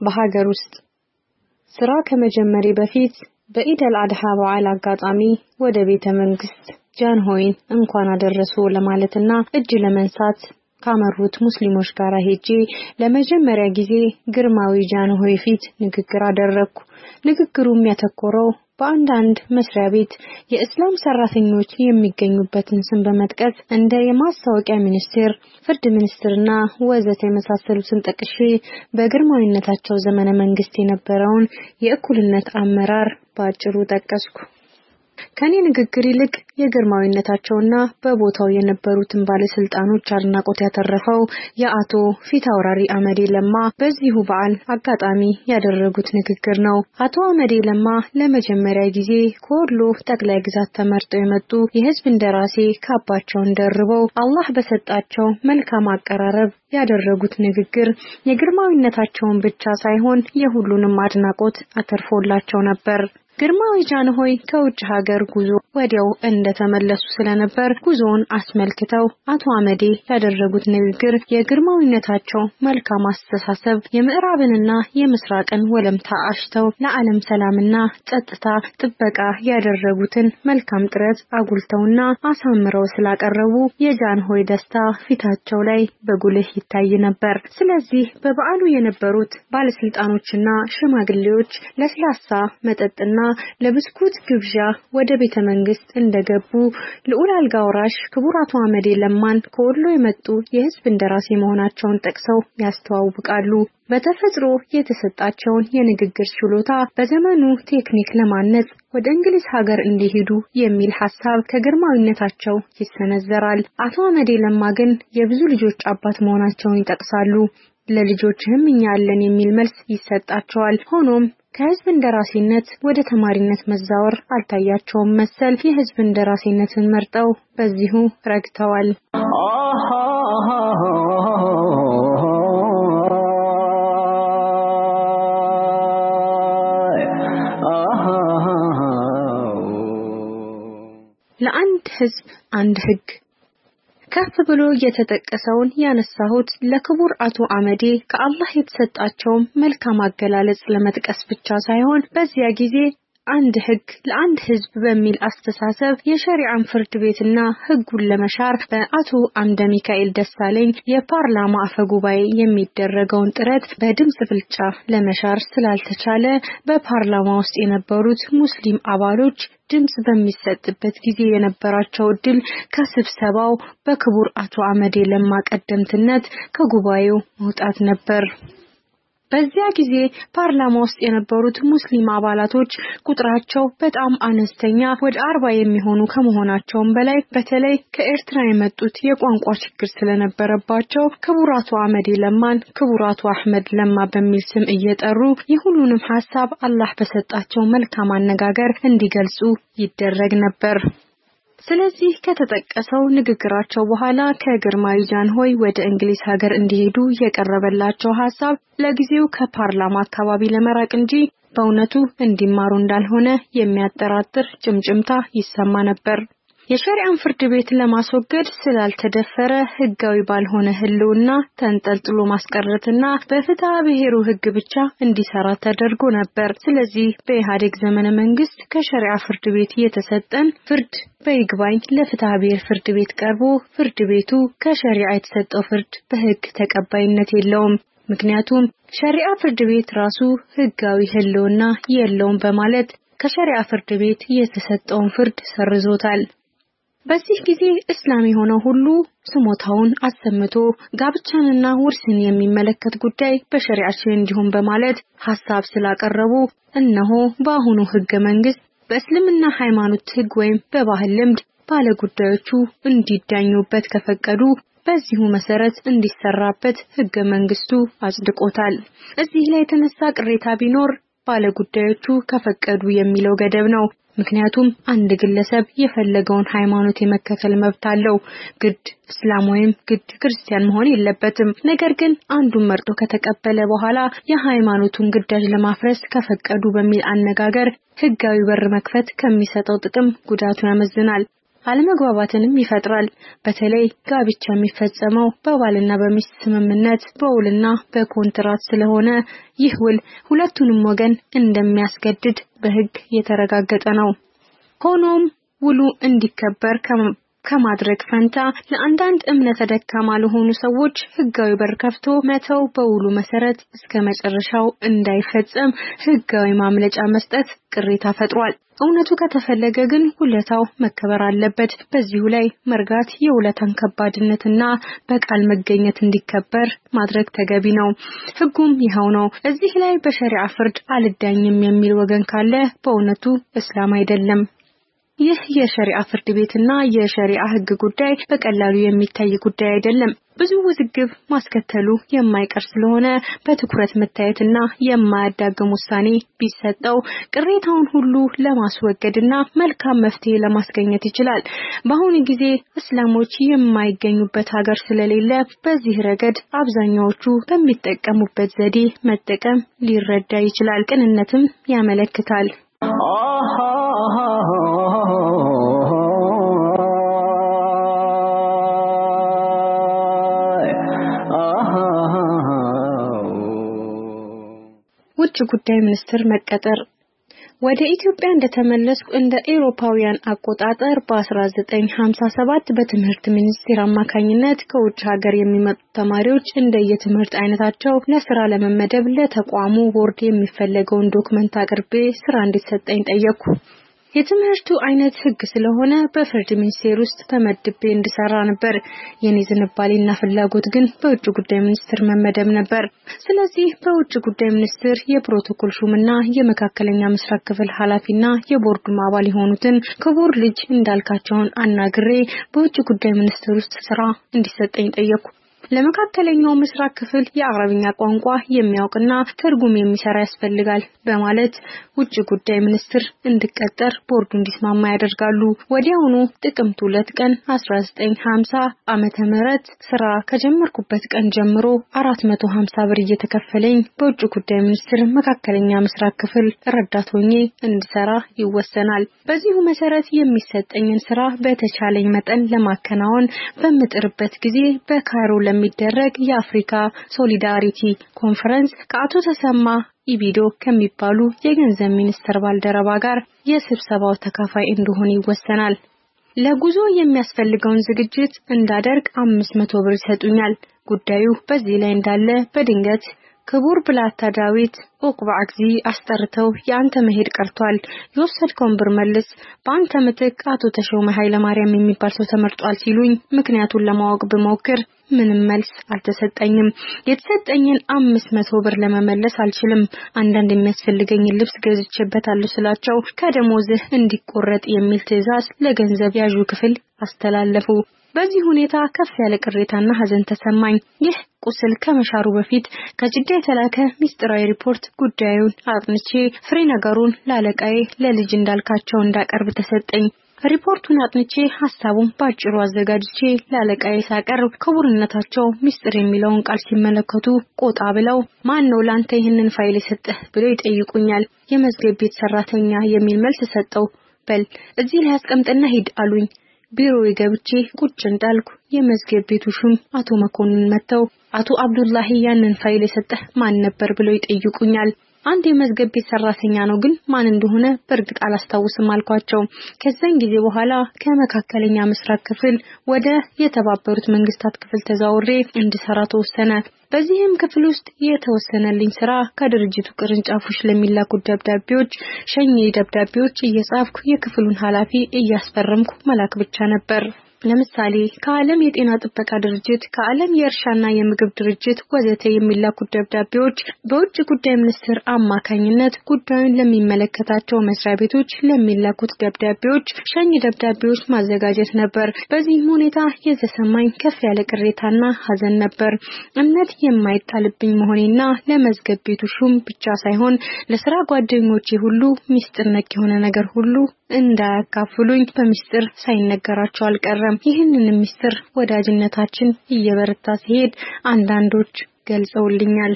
በሀገር ውስጥ ስራ ከመጀመሪ በፊት በኢድ አል አድሃ በዓል አጋጣሚ ወደ ቤተ መንግስት ጃንሆይን እንኳን አደረሱ ለማለትና እጅ ለመንሳት ካመሩት ሙስሊሞች ጋር ሄጄ ለመጀመሪያ ጊዜ ግርማዊ ጃንሆይ ፊት ንግግር አደረግኩ። ንግግሩም ያተኮረው በአንዳንድ መስሪያ ቤት የእስላም ሰራተኞች የሚገኙበትን ስም በመጥቀስ እንደ የማስታወቂያ ሚኒስቴር፣ ፍርድ ሚኒስትርና ወዘተ የመሳሰሉትን ጠቅሼ በግርማዊነታቸው ዘመነ መንግስት የነበረውን የእኩልነት አመራር በአጭሩ ጠቀስኩ። ከኔ ንግግር ይልቅ የግርማዊነታቸውና በቦታው የነበሩትን ባለስልጣኖች አድናቆት ያተረፈው የአቶ ፊታውራሪ አመዴ ለማ በዚሁ በዓል አጋጣሚ ያደረጉት ንግግር ነው። አቶ አመዴ ለማ ለመጀመሪያ ጊዜ ከወሎ ጠቅላይ ግዛት ተመርጠው የመጡ የህዝብ እንደራሴ ካባቸውን ደርበው አላህ በሰጣቸው መልካም አቀራረብ ያደረጉት ንግግር የግርማዊነታቸውን ብቻ ሳይሆን የሁሉንም አድናቆት አተርፎላቸው ነበር። ግርማዊ ጃንሆይ ከውጭ ሀገር ጉዞ ወዲያው እንደተመለሱ ስለነበር ጉዞውን አስመልክተው አቶ አመዴ ያደረጉት ንግግር የግርማዊነታቸው መልካም አስተሳሰብ የምዕራብንና የምስራቅን ወለምታ አሽተው ለዓለም ሰላምና ጸጥታ ጥበቃ ያደረጉትን መልካም ጥረት አጉልተውና አሳምረው ስላቀረቡ የጃንሆይ ደስታ ፊታቸው ላይ በጉልህ ይታይ ነበር። ስለዚህ በበዓሉ የነበሩት ባለስልጣኖችና ሽማግሌዎች ለስላሳ መጠጥና ለብስኩት ግብዣ ወደ ቤተ መንግስት እንደገቡ ልዑል አልጋ ወራሽ ክቡር አቶ አመዴ ለማን ከወሎ የመጡ የህዝብ እንደራሴ መሆናቸውን ጠቅሰው ያስተዋውቃሉ። በተፈጥሮ የተሰጣቸውን የንግግር ችሎታ በዘመኑ ቴክኒክ ለማነጽ ወደ እንግሊዝ ሀገር እንዲሄዱ የሚል ሀሳብ ከግርማዊነታቸው ይሰነዘራል። አቶ አመዴ ለማ ግን የብዙ ልጆች አባት መሆናቸውን ይጠቅሳሉ። ለልጆችህም እኛ አለን የሚል መልስ ይሰጣቸዋል። ሆኖም ከህዝብ እንደራሴነት ወደ ተማሪነት መዛወር አልታያቸውም መሰል የህዝብ እንደራሴነትን መርጠው በዚሁ ረግተዋል። ለአንድ ህዝብ አንድ ህግ ከፍ ብሎ የተጠቀሰውን ያነሳሁት ለክቡር አቶ አመዴ ከአላህ የተሰጣቸውን መልካም አገላለጽ ለመጥቀስ ብቻ ሳይሆን በዚያ ጊዜ አንድ ህግ ለአንድ ህዝብ በሚል አስተሳሰብ የሸሪዓን ፍርድ ቤትና ህጉን ለመሻር በአቶ አምደ ሚካኤል ደሳለኝ የፓርላማ አፈ ጉባኤ የሚደረገውን ጥረት በድምጽ ብልጫ ለመሻር ስላልተቻለ በፓርላማ ውስጥ የነበሩት ሙስሊም አባሎች ድምጽ በሚሰጥበት ጊዜ የነበራቸው እድል ከስብሰባው በክቡር አቶ አመዴ ለማ ቀደምትነት ከጉባኤው መውጣት ነበር። በዚያ ጊዜ ፓርላማ ውስጥ የነበሩት ሙስሊም አባላቶች ቁጥራቸው በጣም አነስተኛ ወደ አርባ የሚሆኑ ከመሆናቸውም በላይ በተለይ ከኤርትራ የመጡት የቋንቋ ችግር ስለነበረባቸው ክቡር አቶ አመዴ ለማን ክቡር አቶ አህመድ ለማ በሚል ስም እየጠሩ የሁሉንም ሀሳብ አላህ በሰጣቸው መልካም አነጋገር እንዲገልጹ ይደረግ ነበር። ስለዚህ ከተጠቀሰው ንግግራቸው በኋላ ከግርማዊ ጃንሆይ ወደ እንግሊዝ ሀገር እንዲሄዱ የቀረበላቸው ሀሳብ ለጊዜው ከፓርላማ አካባቢ ለመራቅ እንጂ በእውነቱ እንዲማሩ እንዳልሆነ የሚያጠራጥር ጭምጭምታ ይሰማ ነበር። የሸሪዓን ፍርድ ቤት ለማስወገድ ስላልተደፈረ ህጋዊ ባልሆነ ህልውና ተንጠልጥሎ ማስቀረትና በፍትሐ ብሔሩ ህግ ብቻ እንዲሰራ ተደርጎ ነበር። ስለዚህ በኢህአዴግ ዘመነ መንግስት ከሸሪዓ ፍርድ ቤት የተሰጠን ፍርድ በይግባኝ ለፍትሐ ብሔር ፍርድ ቤት ቀርቦ ፍርድ ቤቱ ከሸሪዓ የተሰጠው ፍርድ በህግ ተቀባይነት የለውም። ምክንያቱም ሸሪዓ ፍርድ ቤት ራሱ ህጋዊ ህልውና የለውም በማለት ከሸሪዓ ፍርድ ቤት የተሰጠውን ፍርድ ሰርዞታል። በዚህ ጊዜ እስላም የሆነው ሁሉ ስሞታውን አሰምቶ ጋብቻንና ውርስን የሚመለከት ጉዳይ በሸሪዓችን እንዲሁም በማለት ሐሳብ ስላቀረቡ እነሆ በአሁኑ ህገ መንግስት በእስልምና ሃይማኖት ህግ ወይም በባህል ልምድ ባለጉዳዮቹ እንዲዳኙበት ከፈቀዱ በዚሁ መሰረት እንዲሰራበት ህገ መንግስቱ አጽድቆታል። እዚህ ላይ የተነሳ ቅሬታ ቢኖር ባለጉዳዮቹ ከፈቀዱ የሚለው ገደብ ነው። ምክንያቱም አንድ ግለሰብ የፈለገውን ሃይማኖት የመከተል መብት አለው። ግድ እስላም ወይም ግድ ክርስቲያን መሆን የለበትም። ነገር ግን አንዱን መርጦ ከተቀበለ በኋላ የሃይማኖቱን ግዳጅ ለማፍረስ ከፈቀዱ በሚል አነጋገር ህጋዊ በር መክፈት ከሚሰጠው ጥቅም ጉዳቱ ያመዝናል። አለመግባባትንም ይፈጥራል። በተለይ ጋብቻ የሚፈጸመው በባልና በሚስት ስምምነት በውልና በኮንትራት ስለሆነ ይህ ውል ሁለቱንም ወገን እንደሚያስገድድ በሕግ የተረጋገጠ ነው። ሆኖም ውሉ እንዲከበር ከማድረግ ፈንታ ለአንዳንድ እምነተ ደካማ ለሆኑ ሰዎች ሕጋዊ በር ከፍቶ መተው በውሉ መሰረት እስከ መጨረሻው እንዳይፈጸም ሕጋዊ ማምለጫ መስጠት ቅሬታ ፈጥሯል። እውነቱ ከተፈለገ ግን ውለታው መከበር አለበት። በዚሁ ላይ መርጋት የውለታን ከባድነትና በቃል መገኘት እንዲከበር ማድረግ ተገቢ ነው። ሕጉም ይኸው ነው። እዚህ ላይ በሸሪዓ ፍርድ አልዳኝም የሚል ወገን ካለ በእውነቱ እስላም አይደለም። ይህ የሸሪዓ ፍርድ ቤትና የሸሪዓ ሕግ ጉዳይ በቀላሉ የሚታይ ጉዳይ አይደለም። ብዙ ውዝግብ ማስከተሉ የማይቀር ስለሆነ በትኩረት መታየትና የማያዳግም ውሳኔ ቢሰጠው ቅሬታውን ሁሉ ለማስወገድና መልካም መፍትሄ ለማስገኘት ይችላል። በአሁኑ ጊዜ እስላሞች የማይገኙበት ሀገር ስለሌለ በዚህ ረገድ አብዛኛዎቹ በሚጠቀሙበት ዘዴ መጠቀም ሊረዳ ይችላል። ቅንነትም ያመለክታል። ውጭ ጉዳይ ሚኒስትር መቀጠር ወደ ኢትዮጵያ እንደተመለስኩ እንደ ኤሮፓውያን አቆጣጠር በ1957 በትምህርት ሚኒስቴር አማካኝነት ከውጭ ሀገር የሚመጡ ተማሪዎች እንደየትምህርት አይነታቸው ለስራ ለመመደብ ለተቋሙ ቦርድ የሚፈለገውን ዶክመንት አቅርቤ ስራ እንዲሰጠኝ ጠየቅኩ። የትምህርቱ አይነት ሕግ ስለሆነ በፍርድ ሚኒስቴር ውስጥ ተመድቤ እንድሰራ ነበር። የኔ ዝንባሌና ፍላጎት ግን በውጭ ጉዳይ ሚኒስቴር መመደብ ነበር። ስለዚህ በውጭ ጉዳይ ሚኒስቴር የፕሮቶኮል ሹምና የመካከለኛ ምስራቅ ክፍል ኃላፊና የቦርዱም አባል የሆኑትን ክቡር ልጅ እንዳልካቸውን አናግሬ በውጭ ጉዳይ ሚኒስቴር ውስጥ ስራ እንዲሰጠኝ ጠየቅኩ። ለመካከለኛው ምስራቅ ክፍል የአረብኛ ቋንቋ የሚያውቅና ትርጉም የሚሰራ ያስፈልጋል በማለት ውጭ ጉዳይ ሚኒስትር እንድቀጠር ቦርዱ እንዲስማማ ያደርጋሉ። ወዲያውኑ ጥቅምት ሁለት ቀን 1950 ዓመተ ምህረት ስራ ከጀመርኩበት ቀን ጀምሮ 450 ብር እየተከፈለኝ በውጭ ጉዳይ ሚኒስቴር መካከለኛ ምስራቅ ክፍል ረዳት ሆኜ እንድሰራ ይወሰናል። በዚሁ መሰረት የሚሰጠኝን ስራ በተቻለኝ መጠን ለማከናወን በምጥርበት ጊዜ በካይሮ ለሚደረግ የአፍሪካ Solidarity Conference ከአቶ ተሰማ ኢቢዶ ከሚባሉ የገንዘብ ሚኒስቴር ባልደረባ ጋር የስብሰባው ተካፋይ እንደሆነ ይወሰናል። ለጉዞ የሚያስፈልገውን ዝግጅት እንዳደርግ አምስት መቶ ብር ይሰጡኛል። ጉዳዩ በዚህ ላይ እንዳለ በድንገት ክቡር ብላታ ዳዊት ኦቅባ ጊዜ አስጠርተው የአንተ መሄድ ቀርቷል፣ የወሰድከውን ብር መልስ፣ በአንተ ምትክ አቶ ተሾመ ኃይለ ማርያም የሚባል ሰው ተመርጧል ሲሉኝ ምክንያቱን ለማወቅ ብሞክር ምንም መልስ አልተሰጠኝም። የተሰጠኝን አምስት መቶ ብር ለመመለስ አልችልም። አንዳንድ የሚያስፈልገኝን ልብስ ገዝቼበታለሁ ስላቸው ከደሞዝህ እንዲቆረጥ የሚል ትዕዛዝ ለገንዘብ ያዡ ክፍል አስተላለፉ። በዚህ ሁኔታ ከፍ ያለ ቅሬታና ሐዘን ተሰማኝ። ይህ ቁስል ከመሻሩ በፊት ከጅዳ የተላከ ሚስጥራዊ ሪፖርት ጉዳዩን አጥንቼ ፍሬ ነገሩን ላለቃዬ ለልጅ እንዳልካቸው እንዳቀርብ ተሰጠኝ። ሪፖርቱን አጥንቼ ሐሳቡን ባጭሩ አዘጋጅቼ ላለቃዬ ሳቀርብ ክቡርነታቸው ሚስጥር የሚለውን ቃል ሲመለከቱ ቆጣ ብለው ማን ነው ላንተ ይህንን ፋይል የሰጠህ ብለው ይጠይቁኛል። የመዝገብ ቤት ሰራተኛ የሚል መልስ ሰጠሁ። በል እዚህ ላይ አስቀምጥና ሂድ አሉኝ። ቢሮ ገብቼ ቁጭ እንዳልኩ የመዝገብ ቤቱ ሹም አቶ መኮንን መጥተው አቶ አብዱላሂ ያንን ፋይል የሰጠህ ማን ነበር ብለው ይጠይቁኛል። አንድ የመዝገብ ቤት ሰራተኛ ነው፣ ግን ማን እንደሆነ በእርግጥ አላስታውስም አልኳቸው። ከዛን ጊዜ በኋላ ከመካከለኛ ምስራቅ ክፍል ወደ የተባበሩት መንግስታት ክፍል ተዛውሬ እንድሰራ ተወሰነ። በዚህም ክፍል ውስጥ የተወሰነልኝ ስራ ከድርጅቱ ቅርንጫፎች ለሚላኩት ደብዳቤዎች ሸኚ ደብዳቤዎች እየጻፍኩ የክፍሉን ኃላፊ እያስፈረምኩ መላክ ብቻ ነበር። ለምሳሌ ከዓለም የጤና ጥበቃ ድርጅት፣ ከዓለም የእርሻና የምግብ ድርጅት ወዘተ የሚላኩት ደብዳቤዎች በውጭ ጉዳይ ሚኒስቴር አማካኝነት ጉዳዩን ለሚመለከታቸው መስሪያ ቤቶች ለሚላኩት ደብዳቤዎች ሸኝ ደብዳቤዎች ማዘጋጀት ነበር። በዚህም ሁኔታ የተሰማኝ ከፍ ያለ ቅሬታና ሐዘን ነበር። እምነት የማይጣልብኝ መሆኔና ለመዝገብ ቤቱ ሹም ብቻ ሳይሆን ለስራ ጓደኞቼ ሁሉ ሚስጥር ነክ የሆነ ነገር ሁሉ እንዳያካፍሉኝ በሚስጥር ሳይነገራቸው አልቀረም። ይህንን ሚስጥር ወዳጅነታችን እየበረታ ሲሄድ አንዳንዶች ገልጸውልኛል።